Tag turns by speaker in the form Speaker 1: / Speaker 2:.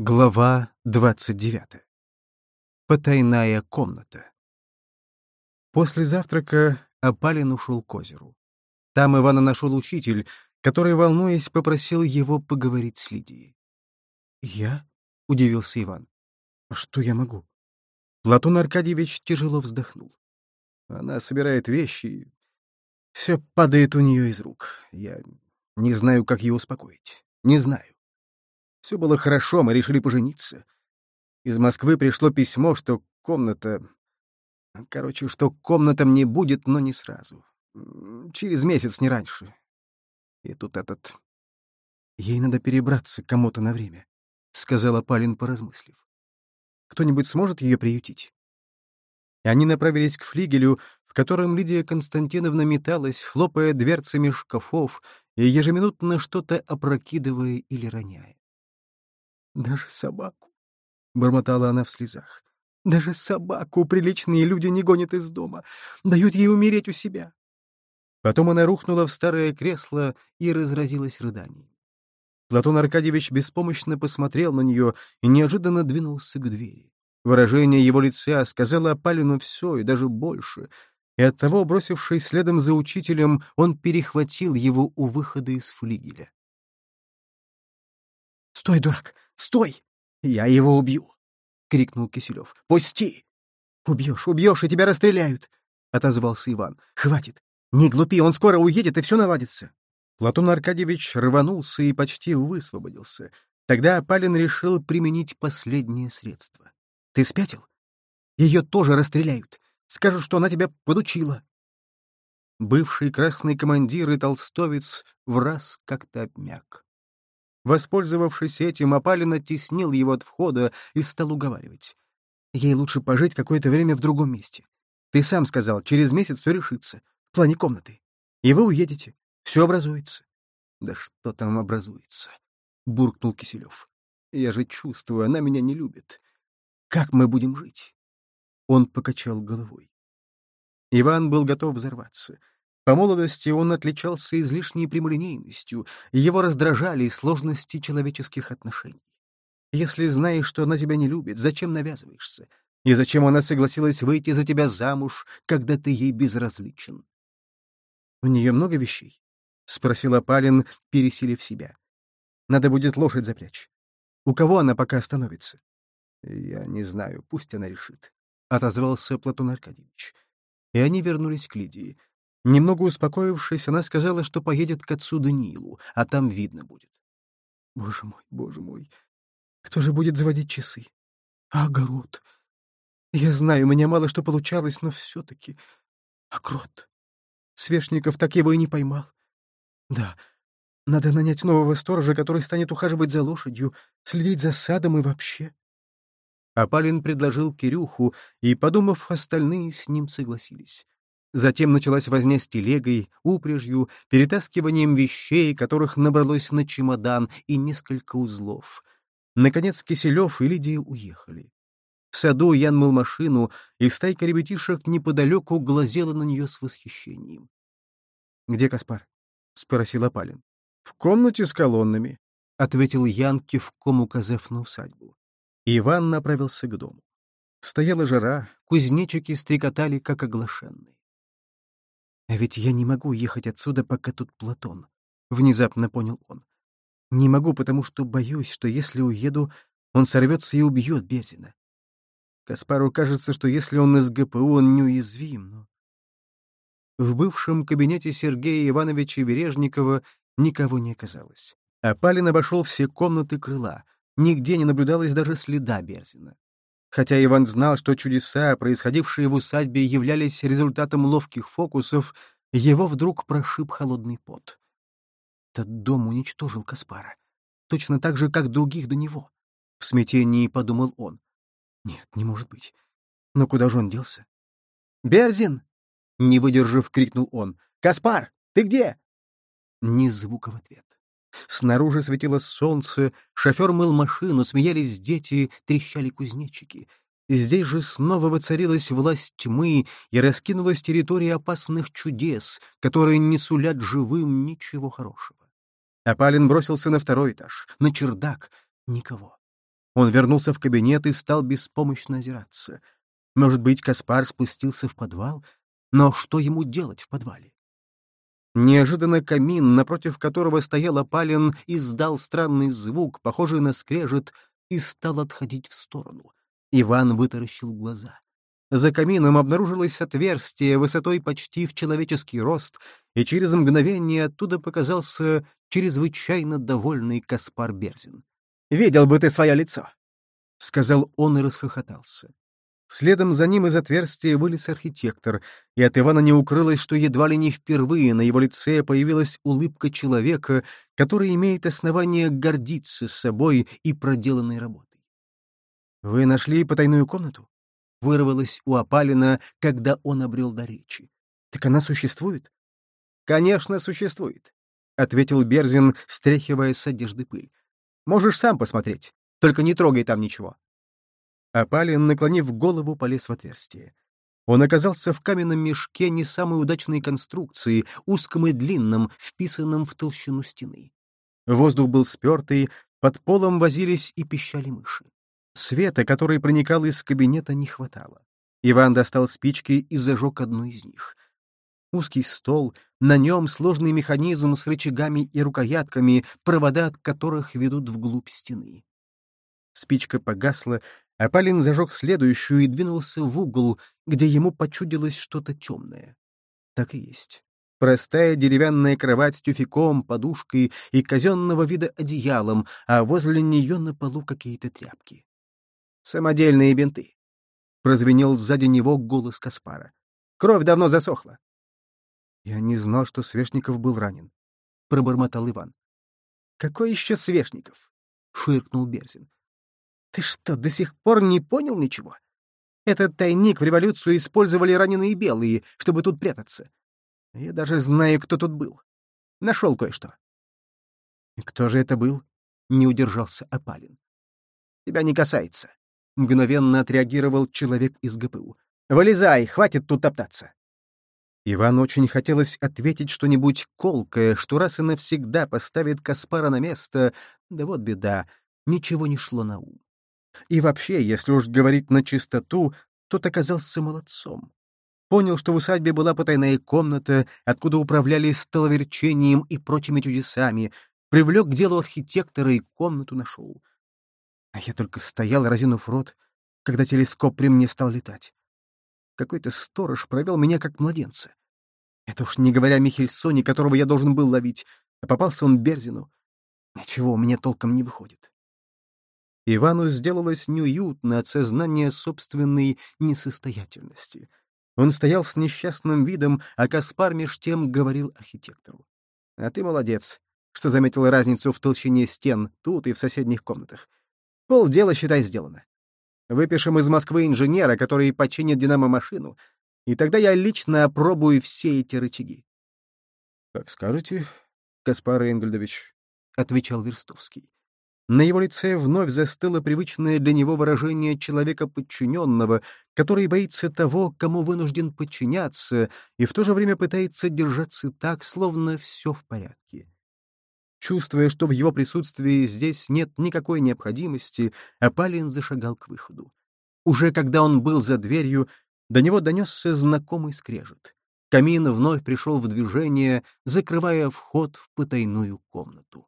Speaker 1: Глава 29. Потайная комната. После завтрака Апалин ушел к озеру. Там Ивана нашел учитель, который, волнуясь, попросил его поговорить с Лидией. «Я?» — удивился Иван. «А что я могу?» Платон Аркадьевич тяжело вздохнул. Она собирает вещи, все падает у нее из рук. Я не знаю, как ее успокоить. Не знаю. Все было хорошо, мы решили пожениться. Из Москвы пришло письмо, что комната... Короче, что комната мне будет, но не сразу. Через месяц, не раньше. И тут этот... Ей надо перебраться к кому-то на время, — сказала Палин, поразмыслив. Кто-нибудь сможет ее приютить? И они направились к флигелю, в котором Лидия Константиновна металась, хлопая дверцами шкафов и ежеминутно что-то опрокидывая или роняя. Даже собаку, — бормотала она в слезах. Даже собаку приличные люди не гонят из дома, дают ей умереть у себя. Потом она рухнула в старое кресло и разразилась рыданием. Платон Аркадьевич беспомощно посмотрел на нее и неожиданно двинулся к двери. Выражение его лица сказало Апалину все и даже больше, и оттого, бросившись следом за учителем, он перехватил его у выхода из флигеля. «Стой, дурак! Стой! Я его убью!» — крикнул Киселев. «Пусти!» «Убьешь, убьешь, и тебя расстреляют!» — отозвался Иван. «Хватит! Не глупи, он скоро уедет, и все наладится!» Платон Аркадьевич рванулся и почти высвободился. Тогда Палин решил применить последнее средство. «Ты спятил? Ее тоже расстреляют. Скажут, что она тебя подучила!» Бывший красный командир и толстовец в раз как-то обмяк. Воспользовавшись этим, Апалин оттеснил его от входа и стал уговаривать. Ей лучше пожить какое-то время в другом месте. Ты сам сказал, через месяц все решится, в плане комнаты. И вы уедете, все образуется. Да что там образуется? Буркнул Киселев. Я же чувствую, она меня не любит. Как мы будем жить? Он покачал головой. Иван был готов взорваться. По молодости он отличался излишней прямолинейностью, его раздражали сложности человеческих отношений. Если знаешь, что она тебя не любит, зачем навязываешься? И зачем она согласилась выйти за тебя замуж, когда ты ей безразличен? — У нее много вещей? — спросил Апалин, пересилив себя. — Надо будет лошадь запрячь. У кого она пока остановится? — Я не знаю, пусть она решит, — отозвался Платон Аркадьевич. И они вернулись к Лидии. Немного успокоившись, она сказала, что поедет к отцу Даниилу, а там видно будет. Боже мой, боже мой, кто же будет заводить часы? А огород? Я знаю, у меня мало что получалось, но все-таки... Огород. Свешников так его и не поймал. Да, надо нанять нового сторожа, который станет ухаживать за лошадью, следить за садом и вообще. Апалин предложил Кирюху, и, подумав, остальные с ним согласились. Затем началась возня с телегой, упряжью, перетаскиванием вещей, которых набралось на чемодан, и несколько узлов. Наконец Киселев и Лидия уехали. В саду Ян мыл машину, и стайка ребятишек неподалеку глазела на нее с восхищением. — Где Каспар? — спросил Апалин. — В комнате с колоннами, — ответил Ян, кивком указав на усадьбу. Иван направился к дому. Стояла жара, кузнечики стрекотали, как оглашенные. А ведь я не могу ехать отсюда, пока тут Платон. Внезапно понял он. Не могу, потому что боюсь, что если уеду, он сорвется и убьет Берзина. Каспару кажется, что если он из ГПУ, он неуязвим, но... В бывшем кабинете Сергея Ивановича Вережникова никого не оказалось. Апалин обошел все комнаты крыла. Нигде не наблюдалось даже следа Берзина. Хотя Иван знал, что чудеса, происходившие в усадьбе, являлись результатом ловких фокусов, его вдруг прошиб холодный пот. Этот дом уничтожил Каспара. Точно так же, как других до него. В смятении подумал он. Нет, не может быть. Но куда же он делся? «Берзин!» — не выдержав, крикнул он. «Каспар, ты где?» Ни звука в ответ. Снаружи светило солнце, шофер мыл машину, смеялись дети, трещали кузнечики. Здесь же снова воцарилась власть тьмы и раскинулась территория опасных чудес, которые не сулят живым ничего хорошего. Апалин бросился на второй этаж, на чердак. Никого. Он вернулся в кабинет и стал беспомощно озираться. Может быть, Каспар спустился в подвал? Но что ему делать в подвале? Неожиданно камин, напротив которого стоял опален, издал странный звук, похожий на скрежет, и стал отходить в сторону. Иван вытаращил глаза. За камином обнаружилось отверстие высотой почти в человеческий рост, и через мгновение оттуда показался чрезвычайно довольный Каспар Берзин. «Видел бы ты свое лицо!» — сказал он и расхохотался. Следом за ним из отверстия вылез архитектор, и от Ивана не укрылось, что едва ли не впервые на его лице появилась улыбка человека, который имеет основание гордиться собой и проделанной работой. «Вы нашли потайную комнату?» вырвалось у Апалина, когда он обрел до речи. «Так она существует?» «Конечно, существует», — ответил Берзин, стряхивая с одежды пыль. «Можешь сам посмотреть, только не трогай там ничего». Апалин, наклонив голову, полез в отверстие. Он оказался в каменном мешке не самой удачной конструкции, узком и длинном, вписанном в толщину стены. Воздух был спертый, под полом возились и пищали мыши. Света, который проникал из кабинета, не хватало. Иван достал спички и зажег одну из них. Узкий стол, на нем сложный механизм с рычагами и рукоятками, провода от которых ведут вглубь стены. Спичка погасла, а Палин зажег следующую и двинулся в угол, где ему почудилось что-то темное. Так и есть. Простая деревянная кровать с тюфяком, подушкой и казенного вида одеялом, а возле нее на полу какие-то тряпки. Самодельные бинты. Прозвенел сзади него голос Каспара. Кровь давно засохла. Я не знал, что Свешников был ранен. Пробормотал Иван. Какой еще Свешников? Фыркнул Берзин. Ты что, до сих пор не понял ничего? Этот тайник в революцию использовали раненые белые, чтобы тут прятаться. Я даже знаю, кто тут был. Нашел кое-что. Кто же это был? Не удержался Апалин. Тебя не касается. Мгновенно отреагировал человек из ГПУ. «Вылезай, хватит тут топтаться!» Иван очень хотелось ответить что-нибудь колкое, что раз и навсегда поставит Каспара на место, да вот беда, ничего не шло на ум. И вообще, если уж говорить на чистоту, тот оказался молодцом. Понял, что в усадьбе была потайная комната, откуда управляли столоверчением и прочими чудесами, привлек к делу архитектора и комнату нашел. А я только стоял, разинув рот, когда телескоп при мне стал летать. Какой-то сторож провел меня как младенца. Это уж не говоря о Михельсоне, которого я должен был ловить, а попался он Берзину. Ничего у меня толком не выходит. Ивану сделалось неуютно от сознания собственной несостоятельности. Он стоял с несчастным видом, а Каспар меж тем говорил архитектору. — А ты молодец, что заметил разницу в толщине стен тут и в соседних комнатах. Полдела, считай, сделано. Выпишем из Москвы инженера, который починит динамо-машину, и тогда я лично опробую все эти рычаги. — Как скажете, Каспар Энгельдович, — отвечал Верстовский. На его лице вновь застыло привычное для него выражение человека подчиненного, который боится того, кому вынужден подчиняться, и в то же время пытается держаться так, словно все в порядке. Чувствуя, что в его присутствии здесь нет никакой необходимости, Апалин зашагал к выходу. Уже когда он был за дверью, до него донесся знакомый скрежет. Камин вновь пришел в движение, закрывая вход в потайную комнату.